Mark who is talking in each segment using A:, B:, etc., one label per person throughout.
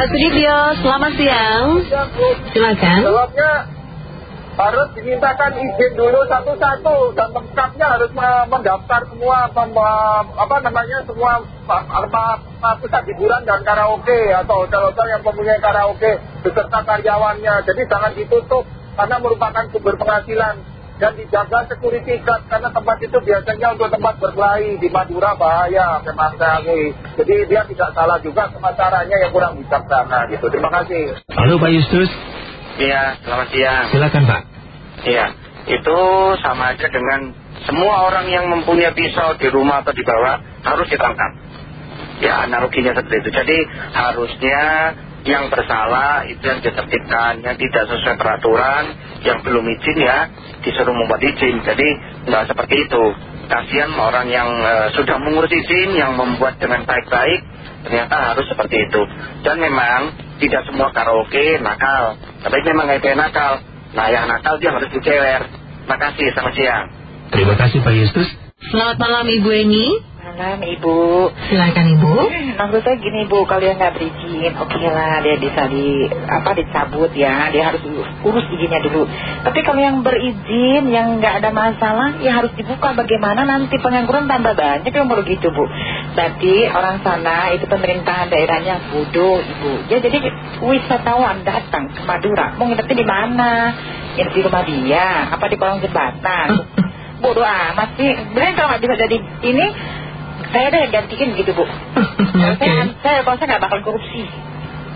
A: Pak Sudibyo, selamat siang. Silakan.
B: Jawabnya harus dimintakan izin dulu satu-satu dan lengkapnya harus mendaftar semua apa namanya semua apa, pusat hiburan dan karaoke atau hotel-hotel yang mempunyai karaoke beserta karyawannya. Jadi jangan ditutup karena merupakan sumber penghasilan dan dijaga security guard karena tempat itu biasanya untuk tempat berkelahi di Madura bahaya memang saya Jadi dia tidak salah juga caranya yang kurang bijaksana gitu. Terima kasih.
C: Halo Pak Yustus.
D: Iya, selamat siang.
C: Silakan Pak.
D: Iya, itu sama aja dengan semua orang yang mempunyai pisau di rumah atau di bawah harus ditangkap. Ya, analoginya seperti itu. Jadi harusnya yang bersalah itu yang ditertibkan, yang tidak sesuai peraturan, yang belum izin ya disuruh membuat izin. Jadi nggak seperti itu. Kasihan orang yang eh, sudah mengurus izin, yang membuat dengan baik-baik, ternyata harus seperti itu. Dan memang tidak semua karaoke nakal, tapi memang nggak nakal. Nah yang nakal dia harus dicewer. Terima kasih, selamat siang.
C: Terima kasih Pak Yustus.
A: Selamat malam Ibu Eni.
E: Malam Ibu.
A: Silakan Ibu.
E: Maksud saya gini Bu, kalau dia nggak berizin, oke okay lah dia bisa di apa dicabut ya, dia harus urus izinnya dulu. Tapi kalau yang berizin, yang nggak ada masalah, ya harus dibuka. Bagaimana nanti pengangguran tambah banyak yang baru gitu Bu. Berarti orang sana itu pemerintahan daerahnya bodoh Ibu. Ya jadi wisatawan datang ke Madura, mau nginepnya di mana? Nginep di rumah dia, apa di kolong jembatan? Bodoh amat sih. Bener kalau nggak bisa jadi ini saya ada yang gantiin gitu Bu. Okay. saya, saya kalau saya nggak bakal korupsi.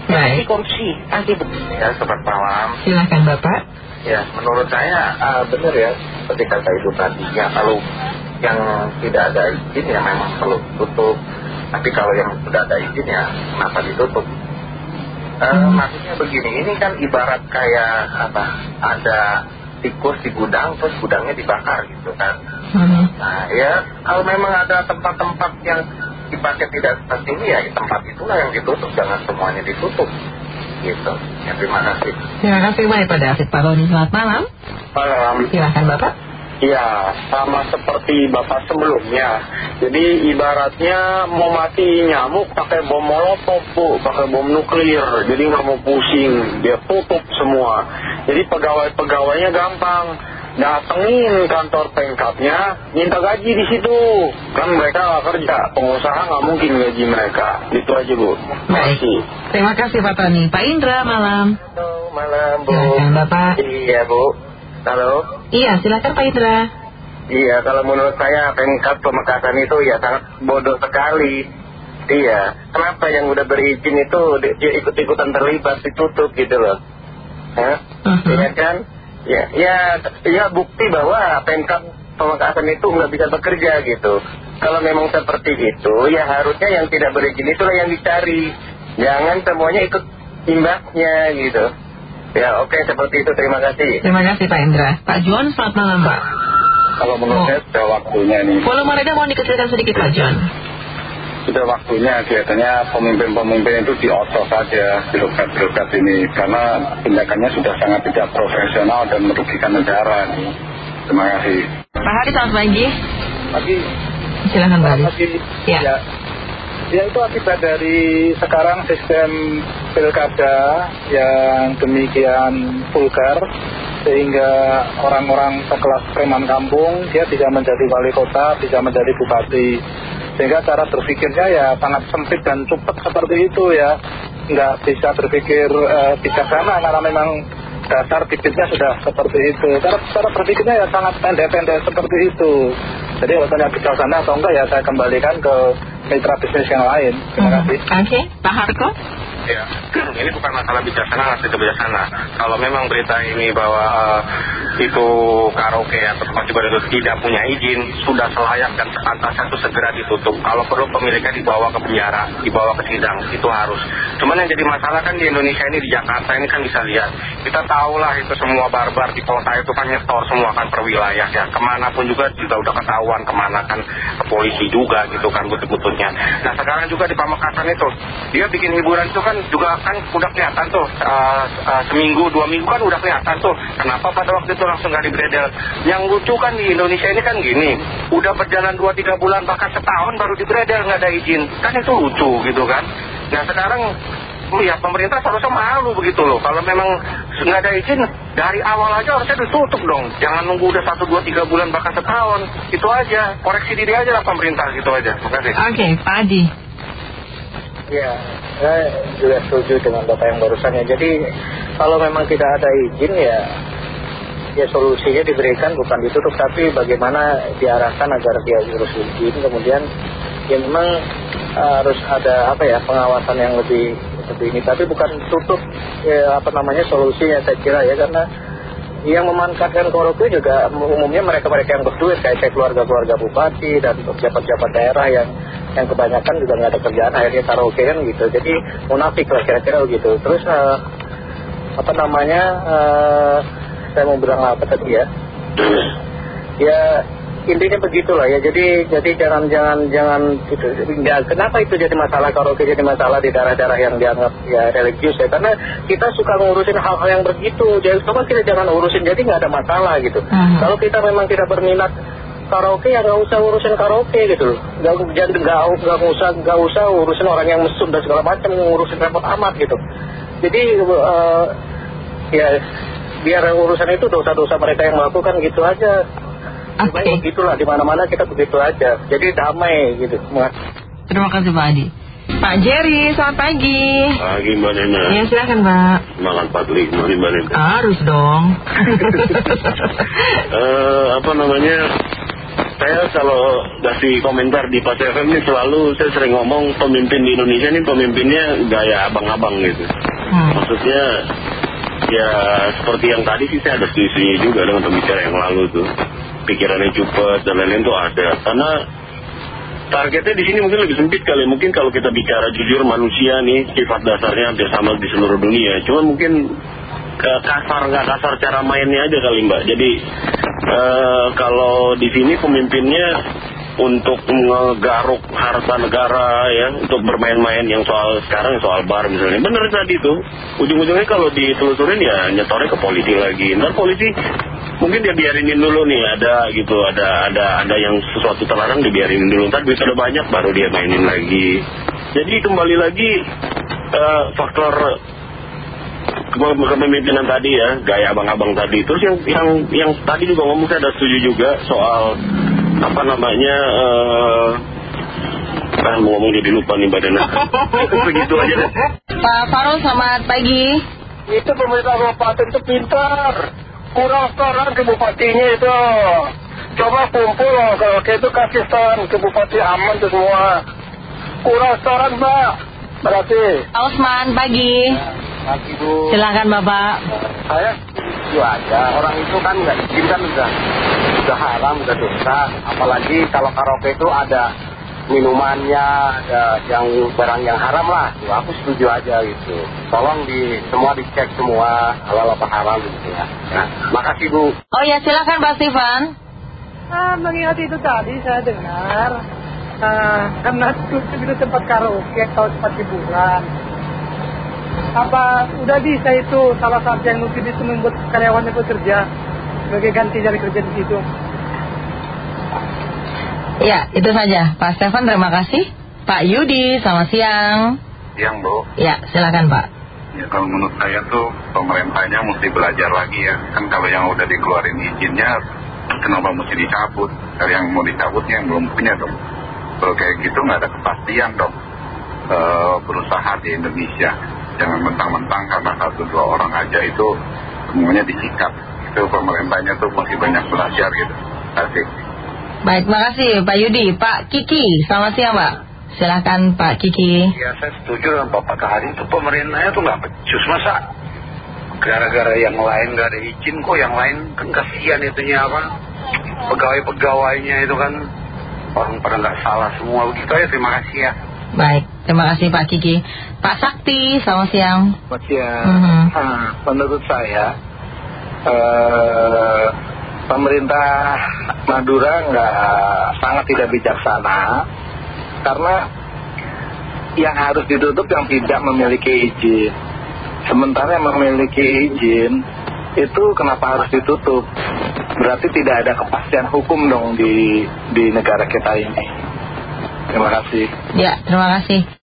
A: Baik.
E: korupsi. Nanti Bu
D: ya selamat malam
A: silakan Bapak.
D: Ya menurut saya uh, benar ya seperti kata Ibu tadi ya kalau yang tidak ada izin ya memang perlu tutup. Tapi kalau yang sudah ada izin ya kenapa ditutup? Uh, maksudnya begini ini kan ibarat kayak apa ada tikus di gudang terus gudangnya dibakar gitu kan. Hmm. nah ya kalau memang ada tempat-tempat yang dipakai tidak seperti ini ya tempat itulah yang ditutup. Jangan semuanya ditutup. Gitu. Ya terima kasih.
A: Terima kasih banyak Pak David Pak Roni selamat malam.
D: Malam.
A: Silahkan Bapak
D: Ya, sama seperti Bapak sebelumnya. Jadi ibaratnya mau mati nyamuk pakai bom molotov, Bu, pakai bom nuklir. Jadi nggak mau pusing, dia tutup semua. Jadi pegawai-pegawainya gampang. Datengin kantor pengkapnya, minta gaji di situ. Kan mereka nggak kerja, pengusaha nggak mungkin gaji mereka. Itu aja, Bu.
A: Terima kasih. Terima kasih Pak Tony. Pak Indra, malam.
D: Halo, malam, Bu.
A: Silakan, Bapak.
D: Iya, Bu. Halo?
A: Iya, silakan Pak Indra.
D: Iya, kalau menurut saya Pemkap Pemekasan itu ya sangat bodoh sekali. Iya, kenapa yang udah berizin itu ikut-ikutan terlibat ditutup gitu loh. Hah? Uh-huh. Iya kan? Ya, ya, ya bukti bahwa Pemkap Pemekasan itu nggak bisa bekerja gitu. Kalau memang seperti itu, ya harusnya yang tidak berizin itulah yang dicari. Jangan semuanya ikut imbasnya gitu. Ya oke seperti itu. Terima kasih.
A: Terima kasih Pak Indra. Pak John selamat malam Pak.
D: Kalau menurut oh. saya sudah waktunya nih
A: Volume mereka mau dikecilkan sedikit Pak John.
D: Sudah waktunya kelihatannya pemimpin-pemimpin itu diotos saja birokrat-birokrat ini Karena tindakannya sudah sangat tidak profesional dan merugikan negara nih Terima kasih.
A: Pak Hari selamat pagi.
B: Pagi.
A: Silahkan Pak Hari
B: Pagi. Ya. ya Ya itu akibat dari sekarang sistem pilkada yang demikian vulgar sehingga orang-orang sekelas preman kampung dia bisa menjadi wali kota, bisa menjadi bupati. Sehingga cara berpikirnya ya sangat sempit dan cepat seperti itu ya. Nggak bisa berpikir uh, bijaksana karena memang dasar bibitnya sudah seperti itu. Cara, cara berpikirnya ya sangat pendek-pendek seperti itu jadi kalau tanya bijaksana atau enggak ya saya kembalikan ke mitra bisnis yang lain. Terima hmm. kasih.
A: Oke, Pak Harko.
D: Ya, ini bukan masalah bijaksana atau tidak bijaksana. Kalau memang berita ini bahwa uh, itu karaoke atau tempat hiburan itu tidak punya izin, sudah selayak dan sepantasnya itu segera ditutup. Kalau perlu pemiliknya dibawa ke penjara, dibawa ke sidang, itu harus. Cuman yang jadi masalah kan di Indonesia ini, di Jakarta ini kan bisa lihat. Kita tahulah itu semua barbar di kota itu kan nyetor semua kan per wilayah ya. Ke mana pun juga juga udah ketahuan ke mana kan ke polisi juga gitu kan betul-betulnya. Nah sekarang juga di Pamekasan itu, dia bikin hiburan itu kan juga kan udah kelihatan tuh uh, uh, seminggu dua minggu kan udah kelihatan tuh. Kenapa pada waktu itu langsung gak dibredel? Yang lucu kan di Indonesia ini kan gini, udah berjalan dua tiga bulan bahkan setahun baru dibredel nggak ada izin, kan itu lucu gitu kan. Nah sekarang
F: ya pemerintah seharusnya malu begitu loh. Kalau memang nggak ada izin, dari awal aja harusnya ditutup dong. Jangan nunggu udah satu, dua, tiga bulan bahkan setahun. Itu aja, koreksi diri aja lah pemerintah gitu aja. Terima kasih.
G: Oke, Pak Adi.
H: Ya, saya juga setuju dengan Bapak yang barusan ya. Jadi kalau memang tidak ada izin ya, ya solusinya diberikan bukan ditutup, tapi bagaimana diarahkan agar dia urus izin. Kemudian ya memang harus ada apa ya pengawasan yang lebih lebih ini. Tapi bukan tutup ya, apa namanya solusinya saya kira ya karena yang memanfaatkan korupsi juga umumnya mereka-mereka yang berduit kayak keluarga-keluarga bupati dan pejabat-pejabat daerah yang yang kebanyakan juga nggak ada kerjaan akhirnya karaoke kan gitu. Jadi munafik lah kira-kira begitu terus uh, apa namanya uh, saya mau bilang apa tadi ya? Ya intinya begitulah ya. Jadi jadi jangan jangan jangan gitu. Ya, kenapa itu jadi masalah karaoke jadi masalah di daerah-daerah yang dianggap ya religius ya? Karena kita suka ngurusin hal-hal yang begitu. Jadi coba kita jangan urusin jadi nggak ada masalah gitu.
G: -huh.
H: kalau kita memang tidak berminat karaoke ya nggak usah urusin karaoke gitu loh nggak jangan nggak nggak usah nggak usah urusin orang yang mesum dan segala macam ngurusin repot amat gitu jadi uh, ya biar urusan itu dosa-dosa mereka yang melakukan gitu aja okay. begitulah di mana-mana kita begitu aja jadi damai gitu
G: terima kasih Pak Adi Pak Jerry, selamat pagi.
I: Pagi Mbak Nena.
G: Ya silakan Mbak.
I: Semangat Patli, mari Mbak Nena.
G: Harus dong.
I: uh, apa namanya? Saya kalau kasih komentar di Pas FM ini selalu saya sering ngomong pemimpin di Indonesia ini pemimpinnya gaya abang-abang gitu.
G: Hmm.
I: Maksudnya ya seperti yang tadi sih saya ada setuju juga dengan pembicara yang lalu tuh. Pikirannya cepat dan lain-lain tuh ada. Karena targetnya di sini mungkin lebih sempit kali. Mungkin kalau kita bicara jujur manusia nih sifat dasarnya hampir sama di seluruh dunia. Cuman mungkin ke kasar nggak kasar cara mainnya aja kali mbak. Jadi uh, kalau di sini pemimpinnya untuk ngegaruk harta negara ya untuk bermain-main yang soal sekarang soal bar misalnya. Bener tadi tuh. Ujung-ujungnya kalau ditelusurin ya nyetornya ke polisi lagi. Ntar polisi mungkin dia biarinin dulu nih ada gitu ada ada ada yang sesuatu terlarang dibiarinin dulu. Ntar bisa ada banyak baru dia mainin lagi. Jadi kembali lagi uh, faktor kepemimpinan tadi ya gaya abang-abang tadi. Terus yang yang yang tadi juga ngomong saya ada setuju juga soal apa namanya uh, ah mau ngomong jadi lupa nih badan begitu aja deh.
G: Pak Farul selamat pagi.
H: Itu pemerintah kabupaten itu pintar. Kurang setoran ke bupatinya itu. Coba kumpul loh kalau itu kasih setoran ke bupati aman tuh semua. Kurang setoran mbak berarti
G: Osman pagi
H: pagi bu
G: silakan Bapak.
H: Saya itu aja. Orang itu kan nggak diizinkan udah udah haram udah dosa. Apalagi kalau karaoke itu ada minumannya ada yang barang yang haram lah. Tuh, aku setuju aja gitu. Tolong di semua dicek semua halal apa haram gitu ya. Nah, makasih bu.
G: Oh ya silakan Pak Stefan.
J: Ah, mengingat itu tadi saya dengar ah, karena itu itu tempat karaoke kalau tempat hiburan apa udah bisa itu salah satu yang mungkin itu membuat karyawannya bekerja sebagai ganti dari kerja di situ
G: Ya itu saja Pak Stefan terima kasih Pak Yudi selamat siang
F: Yang bu,
G: Ya silakan Pak
F: ya kalau menurut saya tuh pemerintahnya mesti belajar lagi ya. Kan kalau yang udah dikeluarin izinnya, kenapa mesti dicabut? Kalau yang mau dicabutnya yang belum punya dong. Kalau kayak gitu nggak ada kepastian dong eh, berusaha di Indonesia. Jangan mentang-mentang karena satu dua orang aja itu semuanya disikat. Itu pemerintahnya tuh masih banyak belajar gitu. Asik.
G: Baik makasih Pak Yudi. Pak Kiki selamat siang Pak. Silakan Pak Kiki.
F: Ya saya setuju dengan Bapak Kahari. Itu pemerintahnya tuh nggak becus masa? Gara-gara yang lain nggak ada izin kok yang lain kan kasihan itunya apa? Pegawai-pegawainya itu kan orang pada nggak salah semua. Begitu ya terima kasih ya.
G: Baik terima kasih Pak Kiki. Pak Sakti selamat siang.
H: Selamat siang.
G: Mhm.
H: Ah, menurut saya eh, pemerintah Madura nggak sangat tidak bijaksana. Karena yang harus ditutup yang tidak memiliki izin. Sementara yang memiliki izin itu kenapa harus ditutup? Berarti tidak ada kepastian hukum dong di di negara kita ini terima kasih.
G: Ya terima kasih